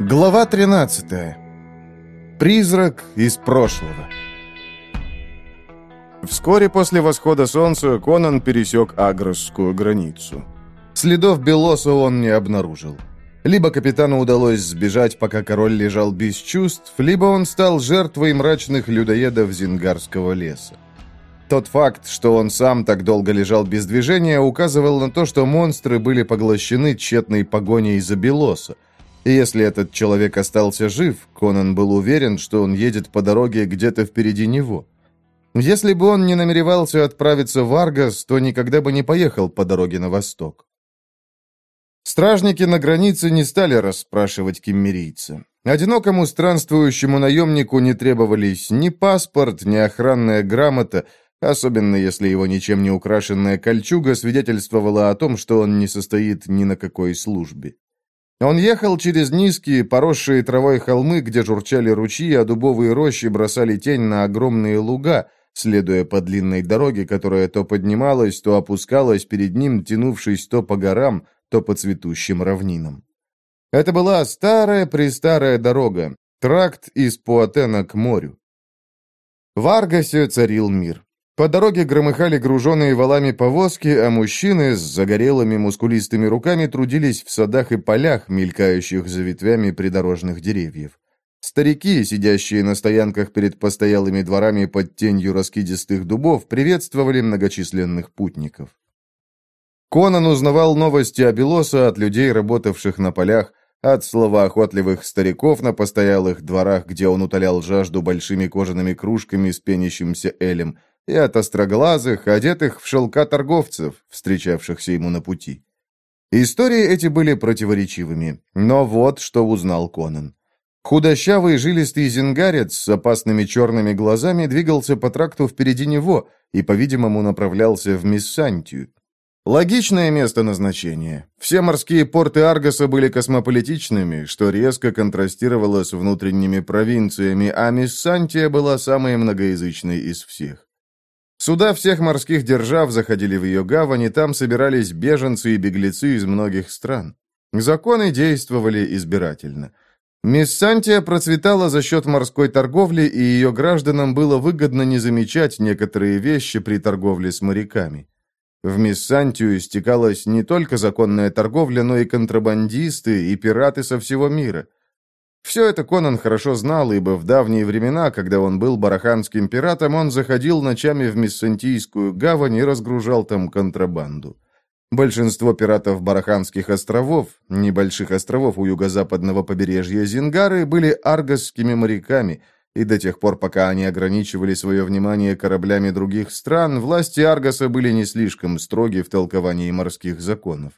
Глава 13. Призрак из прошлого. Вскоре после восхода солнца Конан пересек агросскую границу. Следов Белоса он не обнаружил. Либо капитану удалось сбежать, пока король лежал без чувств, либо он стал жертвой мрачных людоедов Зингарского леса. Тот факт, что он сам так долго лежал без движения, указывал на то, что монстры были поглощены тщетной погоней за Белоса – если этот человек остался жив, Конан был уверен, что он едет по дороге где-то впереди него. Если бы он не намеревался отправиться в Аргас, то никогда бы не поехал по дороге на восток. Стражники на границе не стали расспрашивать киммерийца. Одинокому странствующему наемнику не требовались ни паспорт, ни охранная грамота, особенно если его ничем не украшенная кольчуга свидетельствовала о том, что он не состоит ни на какой службе. Он ехал через низкие, поросшие травой холмы, где журчали ручьи, а дубовые рощи бросали тень на огромные луга, следуя по длинной дороге, которая то поднималась, то опускалась перед ним, тянувшись то по горам, то по цветущим равнинам. Это была старая-престарая дорога, тракт из Пуатена к морю. В Аргасе царил мир. По дороге громыхали груженные валами повозки, а мужчины с загорелыми мускулистыми руками трудились в садах и полях, мелькающих за ветвями придорожных деревьев. Старики, сидящие на стоянках перед постоялыми дворами под тенью раскидистых дубов, приветствовали многочисленных путников. Конан узнавал новости о Белоса от людей, работавших на полях, от словоохотливых стариков на постоялых дворах, где он утолял жажду большими кожаными кружками с пенящимся элем, и от остроглазых, одетых в шелка торговцев, встречавшихся ему на пути. Истории эти были противоречивыми, но вот что узнал Конан. Худощавый жилистый зингарец с опасными черными глазами двигался по тракту впереди него и, по-видимому, направлялся в Миссантию. Логичное место назначения. Все морские порты Аргоса были космополитичными, что резко контрастировало с внутренними провинциями, а Миссантия была самой многоязычной из всех. Суда всех морских держав заходили в ее гавань, и там собирались беженцы и беглецы из многих стран. Законы действовали избирательно. Миссантия процветала за счет морской торговли, и ее гражданам было выгодно не замечать некоторые вещи при торговле с моряками. В Миссантию стекалась не только законная торговля, но и контрабандисты и пираты со всего мира – все это Конан хорошо знал, ибо в давние времена, когда он был бараханским пиратом, он заходил ночами в Миссантийскую гавань и разгружал там контрабанду. Большинство пиратов Бараханских островов, небольших островов у юго-западного побережья Зингары, были аргосскими моряками, и до тех пор, пока они ограничивали свое внимание кораблями других стран, власти Аргоса были не слишком строги в толковании морских законов.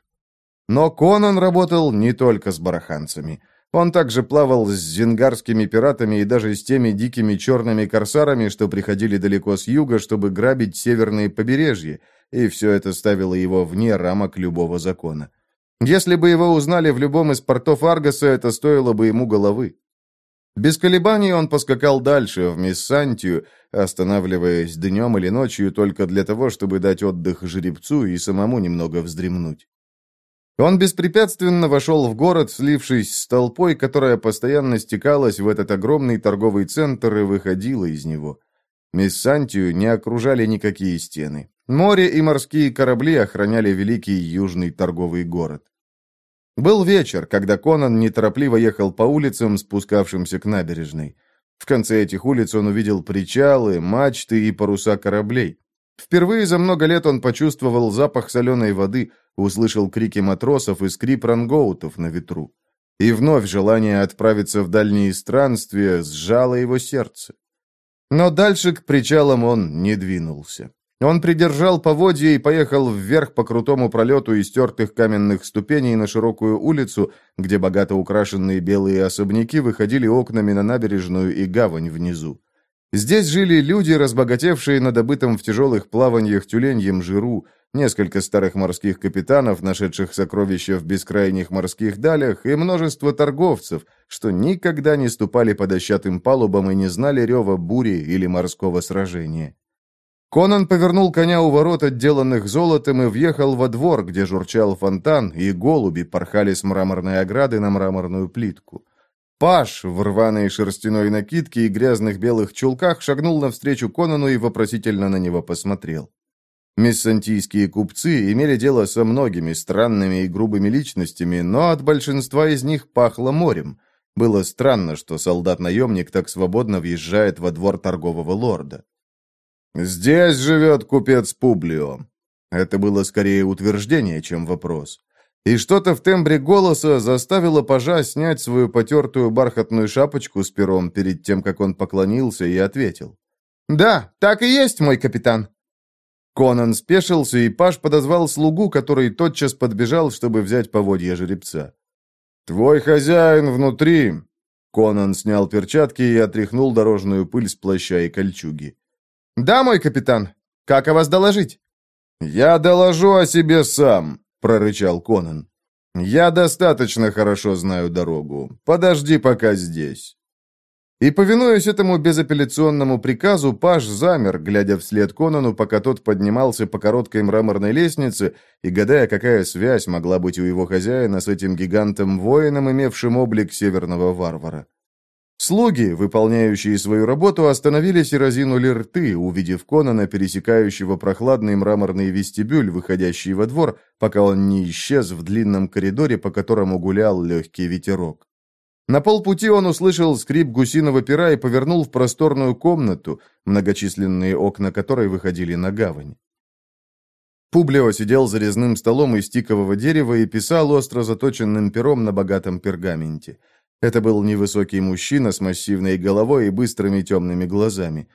Но Конан работал не только с бараханцами – он также плавал с зингарскими пиратами и даже с теми дикими черными корсарами, что приходили далеко с юга, чтобы грабить северные побережья, и все это ставило его вне рамок любого закона. Если бы его узнали в любом из портов Аргаса, это стоило бы ему головы. Без колебаний он поскакал дальше, в Миссантию, останавливаясь днем или ночью только для того, чтобы дать отдых жеребцу и самому немного вздремнуть. Он беспрепятственно вошел в город, слившись с толпой, которая постоянно стекалась в этот огромный торговый центр и выходила из него. Миссантию не окружали никакие стены. Море и морские корабли охраняли великий южный торговый город. Был вечер, когда Конан неторопливо ехал по улицам, спускавшимся к набережной. В конце этих улиц он увидел причалы, мачты и паруса кораблей. Впервые за много лет он почувствовал запах соленой воды, услышал крики матросов и скрип рангоутов на ветру. И вновь желание отправиться в дальние странствия сжало его сердце. Но дальше к причалам он не двинулся. Он придержал поводья и поехал вверх по крутому пролету истертых каменных ступеней на широкую улицу, где богато украшенные белые особняки выходили окнами на набережную и гавань внизу. Здесь жили люди, разбогатевшие на добытом в тяжелых плаваниях тюленьем жиру, несколько старых морских капитанов, нашедших сокровища в бескрайних морских далях, и множество торговцев, что никогда не ступали по дощатым палубам и не знали рева бури или морского сражения. Конан повернул коня у ворот, отделанных золотом, и въехал во двор, где журчал фонтан, и голуби порхали с мраморной ограды на мраморную плитку. Паш в рваной шерстяной накидке и грязных белых чулках шагнул навстречу Конану и вопросительно на него посмотрел. Мессантийские купцы имели дело со многими странными и грубыми личностями, но от большинства из них пахло морем. Было странно, что солдат-наемник так свободно въезжает во двор торгового лорда. «Здесь живет купец Публио». Это было скорее утверждение, чем вопрос. И что-то в тембре голоса заставило пажа снять свою потертую бархатную шапочку с пером перед тем, как он поклонился и ответил. «Да, так и есть, мой капитан». Конан спешился, и паж подозвал слугу, который тотчас подбежал, чтобы взять поводья жеребца. «Твой хозяин внутри!» Конан снял перчатки и отряхнул дорожную пыль с плаща и кольчуги. «Да, мой капитан, как о вас доложить?» «Я доложу о себе сам», — прорычал Конан. «Я достаточно хорошо знаю дорогу. Подожди пока здесь». И, повинуясь этому безапелляционному приказу, Паш замер, глядя вслед Конану, пока тот поднимался по короткой мраморной лестнице и гадая, какая связь могла быть у его хозяина с этим гигантом-воином, имевшим облик северного варвара. Слуги, выполняющие свою работу, остановились и разинули рты, увидев Конана, пересекающего прохладный мраморный вестибюль, выходящий во двор, пока он не исчез в длинном коридоре, по которому гулял легкий ветерок. На полпути он услышал скрип гусиного пера и повернул в просторную комнату, многочисленные окна которой выходили на гавань. Публио сидел за резным столом из тикового дерева и писал остро заточенным пером на богатом пергаменте – это был невысокий мужчина с массивной головой и быстрыми темными глазами.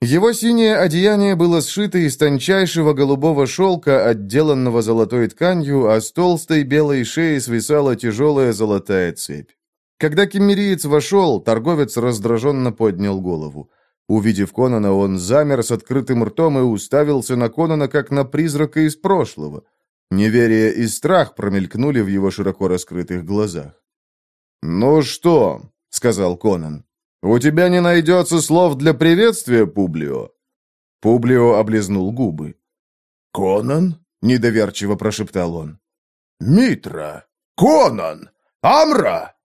Его синее одеяние было сшито из тончайшего голубого шелка, отделанного золотой тканью, а с толстой белой шеи свисала тяжелая золотая цепь. Когда кемериец вошел, торговец раздраженно поднял голову. Увидев Конана, он замер с открытым ртом и уставился на Конана, как на призрака из прошлого. Неверие и страх промелькнули в его широко раскрытых глазах. «Ну что?» — сказал Конан. «У тебя не найдется слов для приветствия, Публио?» Публио облизнул губы. «Конан?» — недоверчиво прошептал он. «Митра! Конан! Амра!»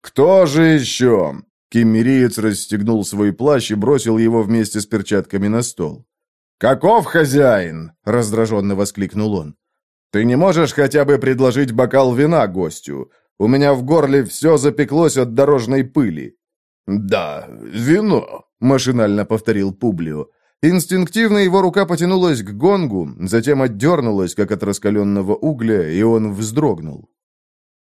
«Кто же еще?» Кеммериец расстегнул свой плащ и бросил его вместе с перчатками на стол. «Каков хозяин?» — раздраженно воскликнул он. «Ты не можешь хотя бы предложить бокал вина гостю. У меня в горле все запеклось от дорожной пыли. «Да, вино», — машинально повторил Публио. Инстинктивно его рука потянулась к гонгу, затем отдернулась, как от раскаленного угля, и он вздрогнул.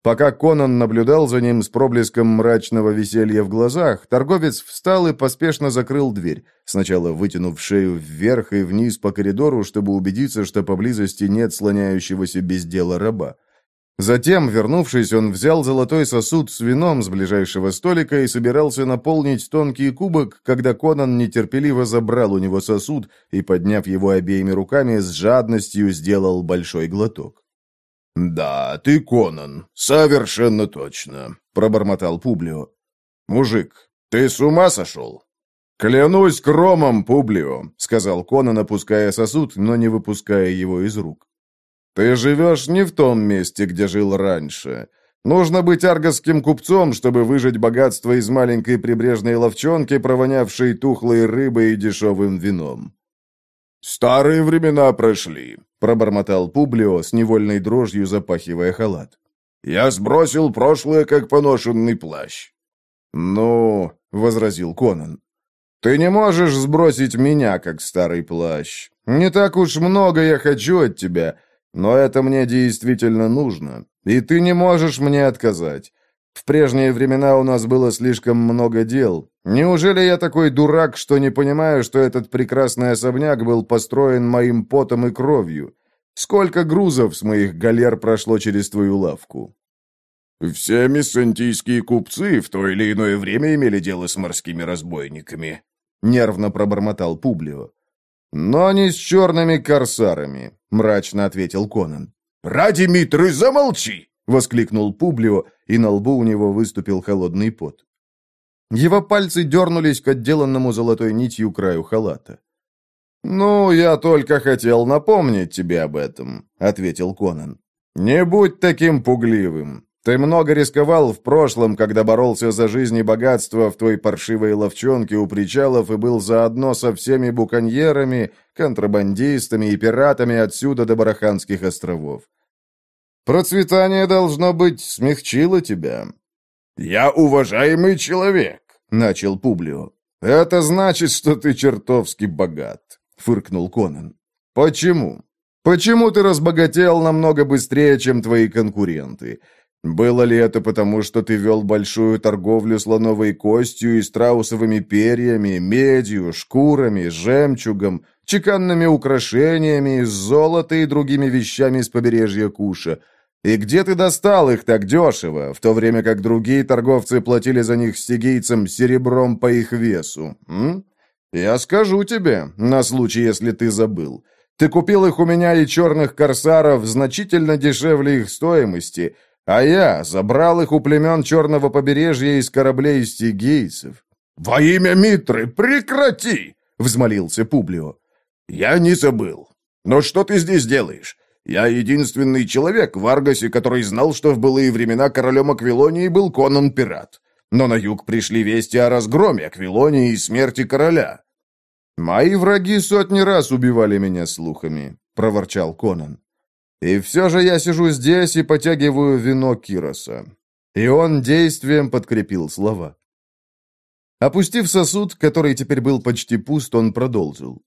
Пока Конан наблюдал за ним с проблеском мрачного веселья в глазах, торговец встал и поспешно закрыл дверь, сначала вытянув шею вверх и вниз по коридору, чтобы убедиться, что поблизости нет слоняющегося без дела раба. Затем, вернувшись, он взял золотой сосуд с вином с ближайшего столика и собирался наполнить тонкий кубок, когда Конан нетерпеливо забрал у него сосуд и, подняв его обеими руками, с жадностью сделал большой глоток. «Да, ты Конан, совершенно точно», — пробормотал Публио. «Мужик, ты с ума сошел?» «Клянусь кромом, Публио», — сказал Конан, опуская сосуд, но не выпуская его из рук. Ты живешь не в том месте, где жил раньше. Нужно быть аргосским купцом, чтобы выжать богатство из маленькой прибрежной ловчонки, провонявшей тухлой рыбой и дешевым вином». «Старые времена прошли», — пробормотал Публио с невольной дрожью, запахивая халат. «Я сбросил прошлое, как поношенный плащ». «Ну», — возразил Конан, — «ты не можешь сбросить меня, как старый плащ. Не так уж много я хочу от тебя». Но это мне действительно нужно, и ты не можешь мне отказать. В прежние времена у нас было слишком много дел. Неужели я такой дурак, что не понимаю, что этот прекрасный особняк был построен моим потом и кровью? Сколько грузов с моих галер прошло через твою лавку?» «Все миссантийские купцы в то или иное время имели дело с морскими разбойниками», — нервно пробормотал Публио. «Но не с черными корсарами мрачно ответил Конан. «Ради Митры, замолчи!» — воскликнул Публио, и на лбу у него выступил холодный пот. Его пальцы дернулись к отделанному золотой нитью краю халата. «Ну, я только хотел напомнить тебе об этом», — ответил Конан. «Не будь таким пугливым. Ты много рисковал в прошлом, когда боролся за жизнь и богатство в той паршивой ловчонке у причалов и был заодно со всеми буконьерами, контрабандистами и пиратами отсюда до Бараханских островов. Процветание, должно быть, смягчило тебя. «Я уважаемый человек», — начал Публио. «Это значит, что ты чертовски богат», — фыркнул Конан. «Почему? Почему ты разбогател намного быстрее, чем твои конкуренты?» Было ли это потому, что ты вел большую торговлю слоновой костью и страусовыми перьями, медью, шкурами, жемчугом, чеканными украшениями из золота и другими вещами с побережья Куша? И где ты достал их так дешево, в то время как другие торговцы платили за них стигийцам серебром по их весу? М? Я скажу тебе, на случай, если ты забыл. Ты купил их у меня и черных корсаров значительно дешевле их стоимости – а я забрал их у племен Черного побережья из кораблей стигийцев». «Во имя Митры, прекрати!» — взмолился Публио. «Я не забыл. Но что ты здесь делаешь? Я единственный человек в Аргасе, который знал, что в былые времена королем Аквилонии был Конан-пират. Но на юг пришли вести о разгроме Аквилонии и смерти короля». «Мои враги сотни раз убивали меня слухами», — проворчал Конан. И все же я сижу здесь и потягиваю вино Кироса. И он действием подкрепил слова. Опустив сосуд, который теперь был почти пуст, он продолжил.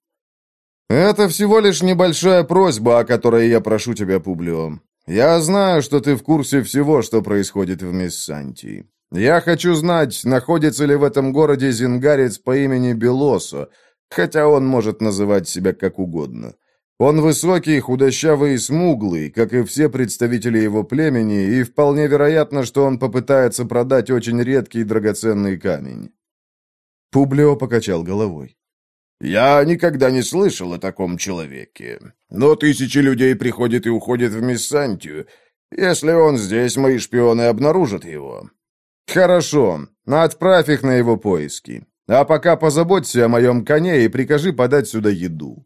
«Это всего лишь небольшая просьба, о которой я прошу тебя, Публио. Я знаю, что ты в курсе всего, что происходит в Миссантии. Я хочу знать, находится ли в этом городе зингарец по имени Белосо, хотя он может называть себя как угодно. Он высокий, худощавый и смуглый, как и все представители его племени, и вполне вероятно, что он попытается продать очень редкий и драгоценный камень. Публио покачал головой. «Я никогда не слышал о таком человеке. Но тысячи людей приходят и уходят в Миссантию. Если он здесь, мои шпионы обнаружат его». «Хорошо. Отправь их на его поиски. А пока позаботься о моем коне и прикажи подать сюда еду».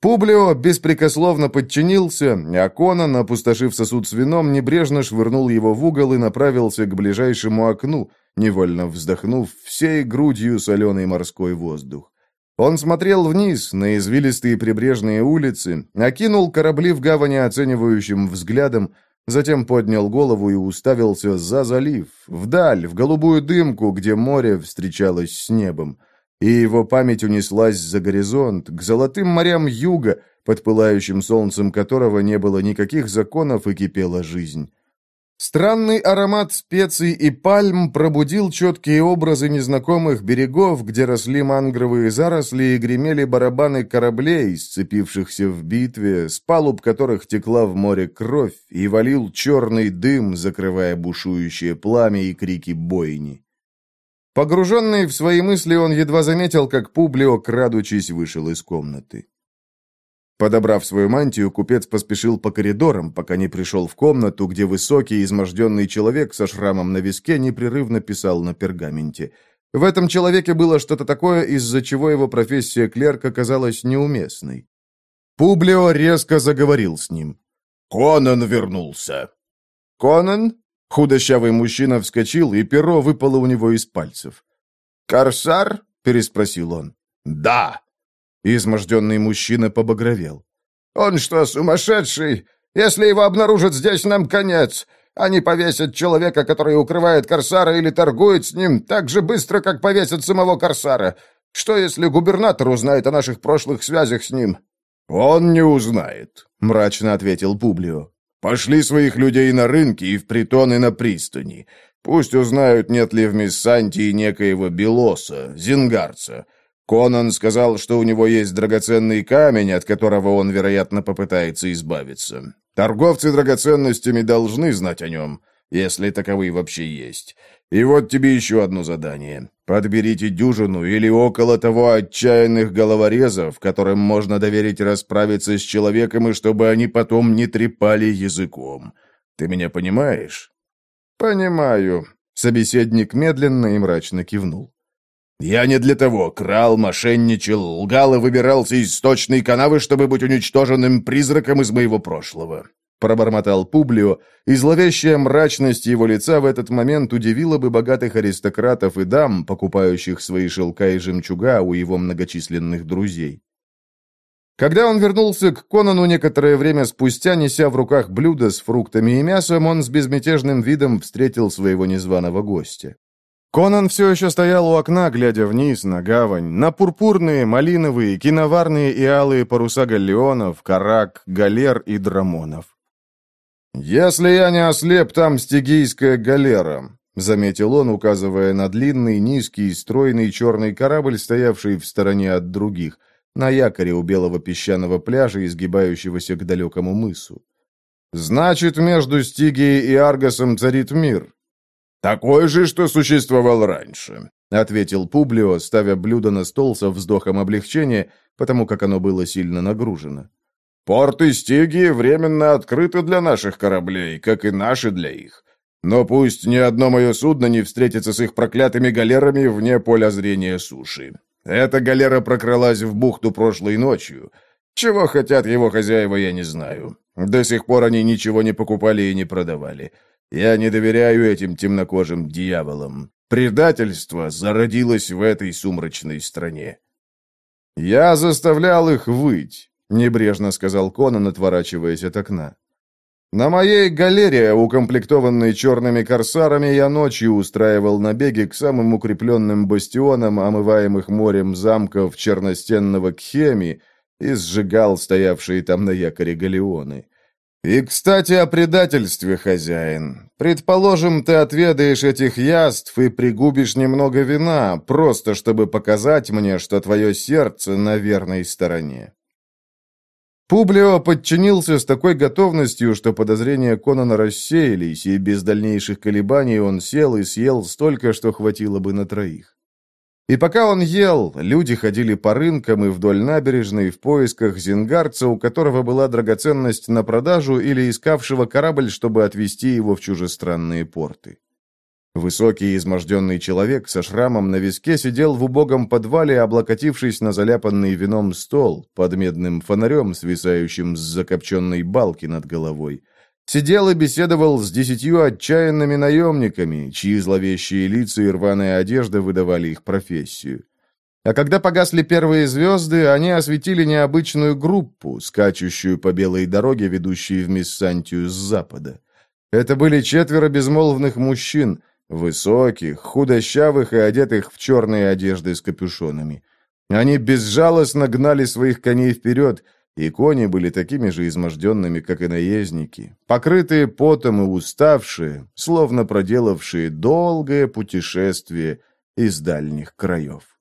Публио беспрекословно подчинился, а Конан, опустошив сосуд с вином, небрежно швырнул его в угол и направился к ближайшему окну, невольно вздохнув всей грудью соленый морской воздух. Он смотрел вниз, на извилистые прибрежные улицы, окинул корабли в гавани оценивающим взглядом, затем поднял голову и уставился за залив, вдаль, в голубую дымку, где море встречалось с небом и его память унеслась за горизонт, к золотым морям юга, под пылающим солнцем которого не было никаких законов и кипела жизнь. Странный аромат специй и пальм пробудил четкие образы незнакомых берегов, где росли мангровые заросли и гремели барабаны кораблей, сцепившихся в битве, с палуб которых текла в море кровь и валил черный дым, закрывая бушующее пламя и крики бойни. Погруженный в свои мысли, он едва заметил, как Публио, крадучись, вышел из комнаты. Подобрав свою мантию, купец поспешил по коридорам, пока не пришел в комнату, где высокий, изможденный человек со шрамом на виске непрерывно писал на пергаменте. В этом человеке было что-то такое, из-за чего его профессия клерка казалась неуместной. Публио резко заговорил с ним. «Конан вернулся». «Конан?» Худощавый мужчина вскочил, и перо выпало у него из пальцев. «Корсар?» — переспросил он. «Да!» Изможденный мужчина побагровел. «Он что, сумасшедший? Если его обнаружат здесь, нам конец. Они повесят человека, который укрывает Корсара или торгует с ним, так же быстро, как повесят самого Корсара. Что, если губернатор узнает о наших прошлых связях с ним?» «Он не узнает», — мрачно ответил Публио. Пошли своих людей на рынки и в притоны на пристани. Пусть узнают, нет ли в Миссантии некоего Белоса, зингарца. Конан сказал, что у него есть драгоценный камень, от которого он, вероятно, попытается избавиться. Торговцы драгоценностями должны знать о нем если таковые вообще есть. И вот тебе еще одно задание. Подберите дюжину или около того отчаянных головорезов, которым можно доверить расправиться с человеком, и чтобы они потом не трепали языком. Ты меня понимаешь?» «Понимаю», — собеседник медленно и мрачно кивнул. «Я не для того крал, мошенничал, лгал и выбирался из сточной канавы, чтобы быть уничтоженным призраком из моего прошлого. — пробормотал Публио, и зловещая мрачность его лица в этот момент удивила бы богатых аристократов и дам, покупающих свои шелка и жемчуга у его многочисленных друзей. Когда он вернулся к Конану некоторое время спустя, неся в руках блюдо с фруктами и мясом, он с безмятежным видом встретил своего незваного гостя. Конан все еще стоял у окна, глядя вниз на гавань, на пурпурные, малиновые, киноварные и алые паруса галеонов, карак, галер и драмонов. «Если я не ослеп, там стигийская галера», — заметил он, указывая на длинный, низкий, стройный черный корабль, стоявший в стороне от других, на якоре у белого песчаного пляжа, изгибающегося к далекому мысу. «Значит, между Стигией и Аргосом царит мир». «Такой же, что существовал раньше», — ответил Публио, ставя блюдо на стол со вздохом облегчения, потому как оно было сильно нагружено. Порты Стигии временно открыты для наших кораблей, как и наши для их. Но пусть ни одно мое судно не встретится с их проклятыми галерами вне поля зрения суши. Эта галера прокралась в бухту прошлой ночью. Чего хотят его хозяева, я не знаю. До сих пор они ничего не покупали и не продавали. Я не доверяю этим темнокожим дьяволам. Предательство зародилось в этой сумрачной стране. Я заставлял их выть. Небрежно сказал Конан, отворачиваясь от окна. На моей галерее, укомплектованной черными корсарами, я ночью устраивал набеги к самым укрепленным бастионам, омываемых морем замков черностенного Кхеми, и сжигал стоявшие там на якоре галеоны. И, кстати, о предательстве, хозяин. Предположим, ты отведаешь этих яств и пригубишь немного вина, просто чтобы показать мне, что твое сердце на верной стороне. Публио подчинился с такой готовностью, что подозрения Конона рассеялись, и без дальнейших колебаний он сел и съел столько, что хватило бы на троих. И пока он ел, люди ходили по рынкам и вдоль набережной в поисках зингарца, у которого была драгоценность на продажу или искавшего корабль, чтобы отвезти его в чужестранные порты. Высокий изможденный человек со шрамом на виске сидел в убогом подвале, облокотившись на заляпанный вином стол под медным фонарем, свисающим с закопченной балки над головой. Сидел и беседовал с десятью отчаянными наемниками, чьи зловещие лица и рваная одежда выдавали их профессию. А когда погасли первые звезды, они осветили необычную группу, скачущую по белой дороге, ведущей в Миссантию с запада. Это были четверо безмолвных мужчин — Высоких, худощавых и одетых в черные одежды с капюшонами. Они безжалостно гнали своих коней вперед, и кони были такими же изможденными, как и наездники, покрытые потом и уставшие, словно проделавшие долгое путешествие из дальних краев.